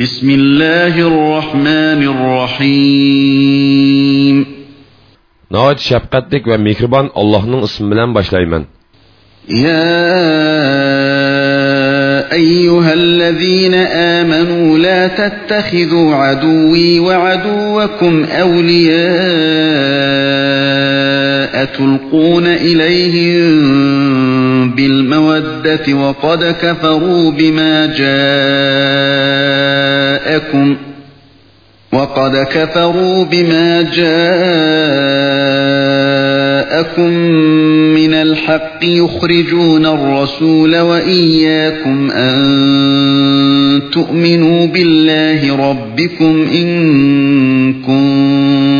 بسم الله الرحمن الرحيم şəfqətlik və mehriban Allah'ın ismi bilan başlayman. يا أيها الذين آمنوا لا تتخذوا عدوي وعدوكم أولياء تلقون إليهم بالمودة وقد كفروا بما جاءكم وقد كفروا بما جاءكم من الحق يخرجون الرسول وإياكم أن تؤمنوا بالله ربكم إن كنتم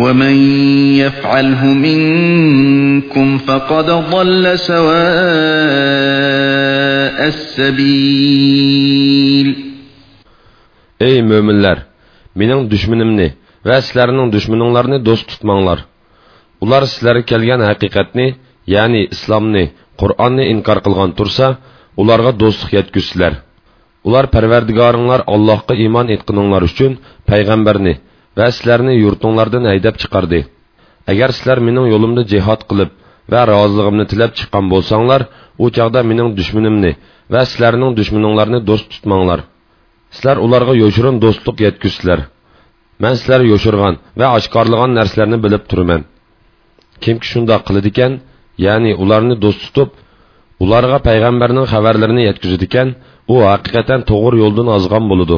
ومن يفعله منكم فقد ضل سواء السبيل Ey möminlər, mening düşmənimni və sizlərning düşməninglarni do'st tutmanglar. Ular sizlarga kelgan haqiqatni, ya'ni islomni, Qur'onni inkor qilgan tursa, ularga do'stlik yetkizsizlar. Ular Parvardigoringlar Allohga iymon etqininglar uchun payg'ambarni va sizlarni yurtinglardan haydab chiqardi. Agar sizlar mening yo'limda jihad qilib va roziligimni tilab chiqqan bo'lsanglar, u chaqda mening dushmanimni va sizlarning dushmaninglarni do'st tutmanglar. Sizlar ularga yo'shirin do'stlik yetkizsizlar. Men sizlar yo'shirgan va oshkorlagan narsalarni bilib turaman. Kimki shunday qiladi ekan, ya'ni ularni do'st tutib, ularga payg'ambarning xabarlarini yetkazadi ekan, u haqiqatan to'g'ri yo'ldan ozgan bo'ladi.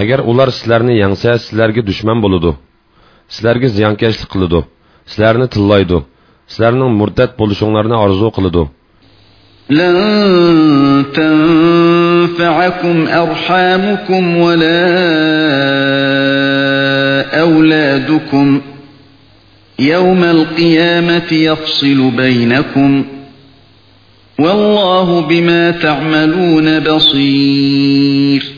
agar ular sizlarni yangsa sizlarga dushman bo'ladi sizlarga ziyonkashlik qiladi sizlarni tillaydi sizlarning murtad bo'lishinglarni orzu qiladi لن تنفعكم أرحامكم ولا أولادكم يوم القيامة يفصل بينكم والله بما تعملون بصير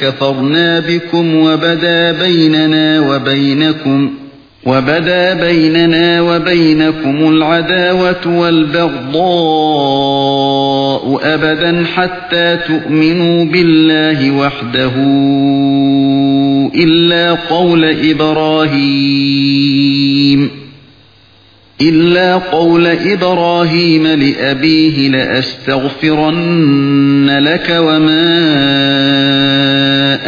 كفرنا بكم وبدا بيننا وبينكم وبدا بيننا وبينكم العداوة والبغضاء أبدا حتى تؤمنوا بالله وحده إلا قول إبراهيم. إلا قول إبراهيم لأبيه لأستغفرن لك وما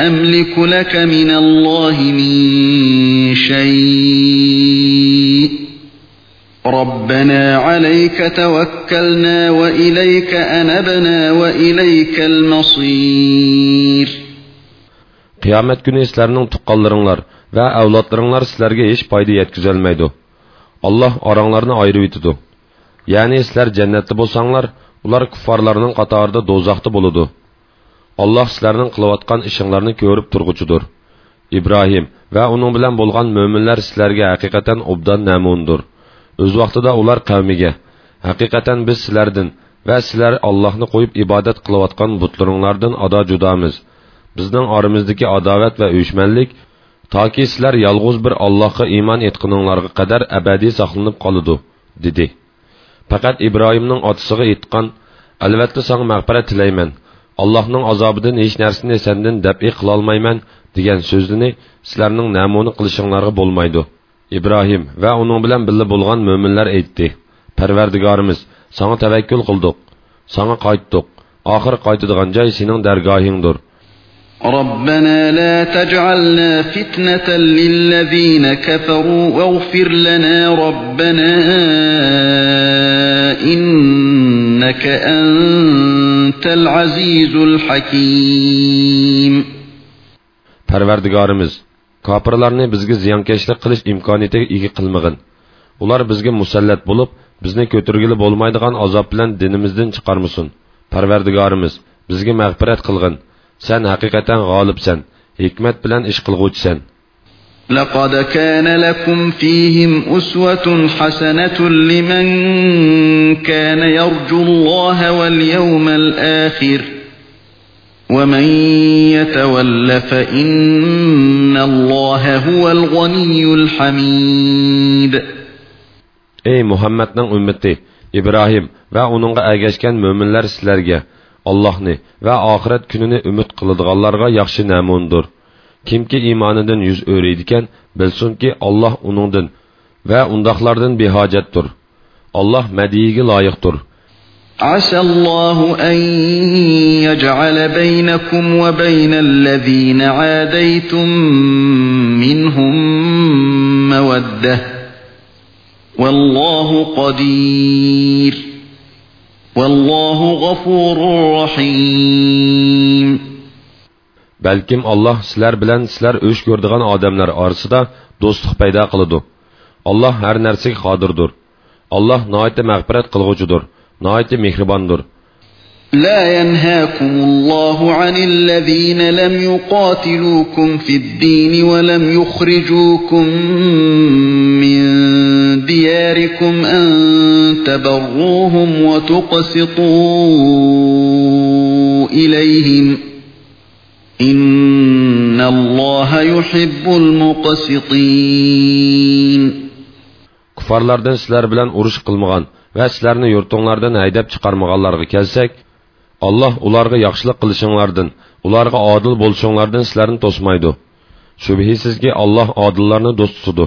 أملك لك من الله من شيء. ربنا عليك توكلنا وإليك أنبنا وإليك المصير. qiyomat kuni sizlarning tuqqanlaringlar va avlodlaringlar sizlarga hech foyda yetkazolmaydi Allah oranglarni ayırıb etidi. Yəni sizlər cənnətdə bolsanlar, ular kuffarlarının qatarında dozaqda buludu. Allah sizlərinin qılıbatqan işinlərini görüb turğucudur. İbrahim və onun bilən bolğan möminlər sizlərə həqiqətən obdan nəmundur. Öz vaxtında ular qəvmigə, həqiqətən biz sizlərdən və sizlər Allahni qoyub ibadət qılıbatqan butlarınlardan ada cudamız. Bizdən aramızdakı adavət və öyüşmənlik toki sizlar yolg'iz bir allohga iymon etqininglarga qadar abadiy saqlanib qoladi dedi. Faqat ibrohimning otasiga aytgan albatta sanga mag'firat tilayman. Allohning azobidan hech narsani sendan dabi qilolmayman degan so'zini sizlarning namuna qilishinglarga bo'lmaydi ibrohim va uning bilan birga bo'lgan mo'minlar aytdi. Parvardigorimiz sanga tavakkul qildik sanga qaytdik. Oxir qaytadigan joy sening dargohingdir ربنا لا تجعلنا فتنة للذين كفروا واغفر لنا ربنا إنك أنت العزيز الحكيم Parvardigorimiz, kofirlarni bizga ziyonkashlik qilish imkoniyatiga ega qilmag'in. Ular bizga musallat bo'lib, bizni ko'targili bo'lmaydigan azob bilan dinimizdan chiqarmasin. Parvardigorimiz, bizga mag'firat qilg'in. سن حقيقة غالب سن حكمت بلن اشقلغوت سن لقد كان لكم فيهم أسوة حسنة لمن كان يرجو الله واليوم الآخر ومن يتول فإن الله هو الغني الحميد Ey Muhammed'in ümmeti, İbrahim ve onunla ağaçken müminler sizlerge, Allohni va oxirat kunini umid qiladiganlarga yaxshi namundir. Kimki iymonidan yuz o'raydigan, bilsinki Alloh uningdan va undoqlardan behojatdir. Alloh madiyiga loyiqdir. عسى الله أن يجعل بينكم وبين الذين عاديتم منهم مودة والله قدير والله غفور رحيم balkim alloh sizlar bilan sizlar o'sh ko'rdigan odamlar orasida do'stlik paydo qiladi alloh har narsaga qodirdir alloh noiti mag'firat qilg'uchidir noiti mehribondir لا ينهاكم الله عن الذين لم يقاتلوكم في الدين ولم يخرجوكم من دياركم أن تبروهم وتقسطوا إليهم إن الله يحب المقسطين kuffarlardan sizlar bilan urush qilmagan va sizlarni yurtinglardan haydab chiqarmaganlarga kelsak alloh ularga yaxshilik qilishinglardan ularga odil bo'lishinglardan sizlarni to'smaydi shubhisizki alloh odillarni do'st tutadi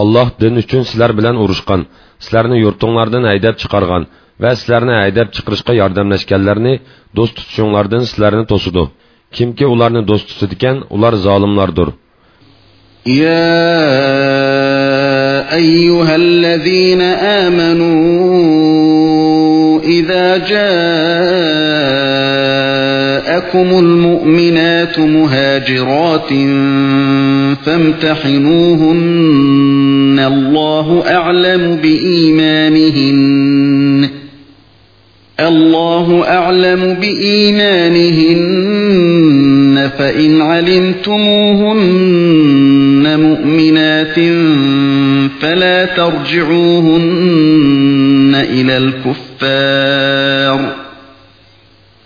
Allah din uchun sizlar bilan urushgan, sizlarni yurtinglardan haydab chiqargan va sizlarni haydab chiqarishga yordamlashganlarni do'st tutishinglardan sizlarni to'sidi. Kimki ularni do'st tutadigan, ular zolimlardir. Ya ayyuhallazina amanu idza jaa جاءكم المؤمنات مهاجرات فامتحنوهن. الله أعلم بإيمانهن. الله أعلم بإيمانهن. فإن علمتموهن مؤمنات فلا ترجعوهن إلى الكفار.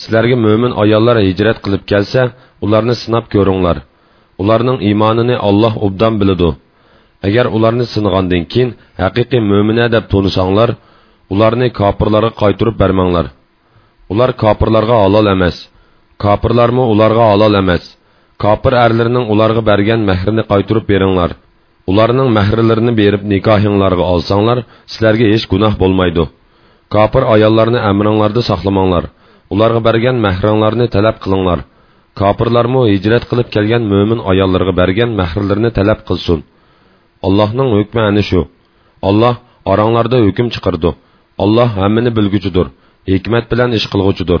sizlərə mömin ayollar hicrət qılıb gəlsə, onlarını sınab görünglar. Onlarning iymonini Alloh obdan biladi. Agar ularni sinagandan keyin haqiqiy mo'mina deb to'nisanglar, ularni kofirlarga qaytarib bermanglar. Ular kofirlarga halol emas. Kofirlarmi ularga halol emas. Kofir erlarining ularga bergan mahrini qaytarib beringlar. Ularning mahrlarini berib nikohinglarga olsanglar, sizlarga hech gunoh bo'lmaydi. Kofir ayollarni amringlarda saqlamanglar. Ularga bergan mahringlarni talab qilinglar. Kofirlarmi hijrat qilib kelgan mo'min ayollarga bergan mahrlarini talab qilsin. Allohning hukmi ana shu. Alloh oranglarda hukm chiqardi. Alloh hammani bilguchidir, hikmat bilan ish qilg'uchidir.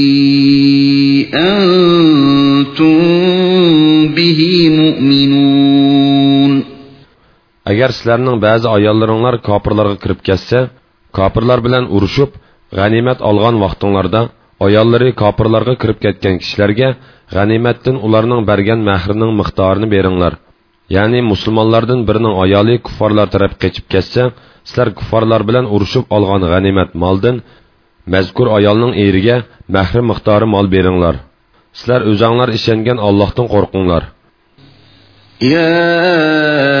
agar sizlarning ba'zi ayollaringlar kofirlarga kirib ketsa kofirlar bilan urushib g'animat olgan vaqtinglarda ayollari kofirlarga kirib ketgan kishilarga g'animatdan ularning bergan mahrining miqdorini beringlar. Ya'ni musulmonlardan birining ayoli kuffarlar taraf qechib ketsa sizlar kuffarlar bilan urushib olgan g'animat moldan mazkur ayolning eriga mahri miqdori mol beringlar. Sizlar o'zanglar ishongan ollohdan qo'rqinglar. يا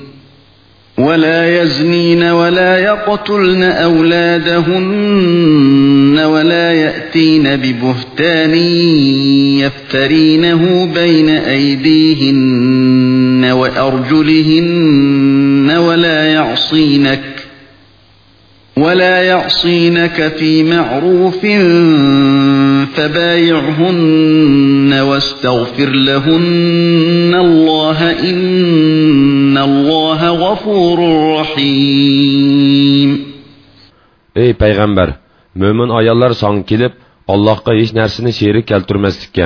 ولا يزنين ولا يقتلن أولادهن ولا يأتين ببهتان يفترينه بين أيديهن وأرجلهن ولا يعصينك ولا يعصينك في معروف فبايعهن واستغفر لهن الله إن الله غفور رحيم ey payg'ambar mo'min ayollar song kelib allohga hech narsani sherik keltirmaslikka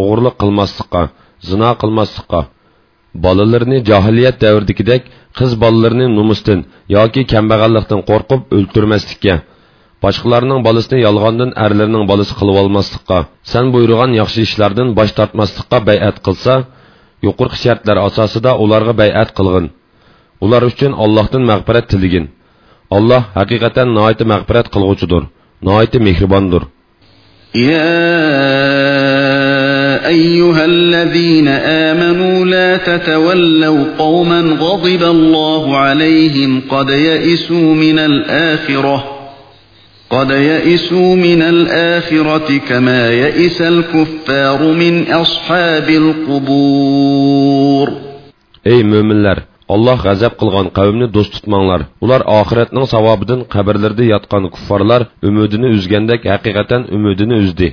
o'g'irlik qilmaslikqa zino qilmaslikqa bolalarni johiliyat davridagidek qiz bolalarini numusdan yoki kambag'allikdan qo'rqib o'ltirmaslikka boshqalarning bolasini yolg'ondan erlarning bolasi qilib olmaslikqa san buyurgan yaxshi ishlardan bosh tortmaslikqa bay'at qilsa yuqorqi shartlar asosida ularga bay'at qilg'in ular uchun allohdan mag'firat tiligin alloh haqiqatan noiti mag'firat qilg'uchidir noiti mehribondir يا أيها الذين آمنوا لا تتولوا قوما غضب الله عليهم قد يئسوا من الآخرة قد يئسوا من الآخرة كما يئس الكفار من أصحاب القبور ey mo'minlar alloh g'azab qilgan qavmni do'st tutmanglar ular oxiratning savobidan qabrlarda yotgan kuffarlar umidini uzgandek haqiqatan umidini uzdi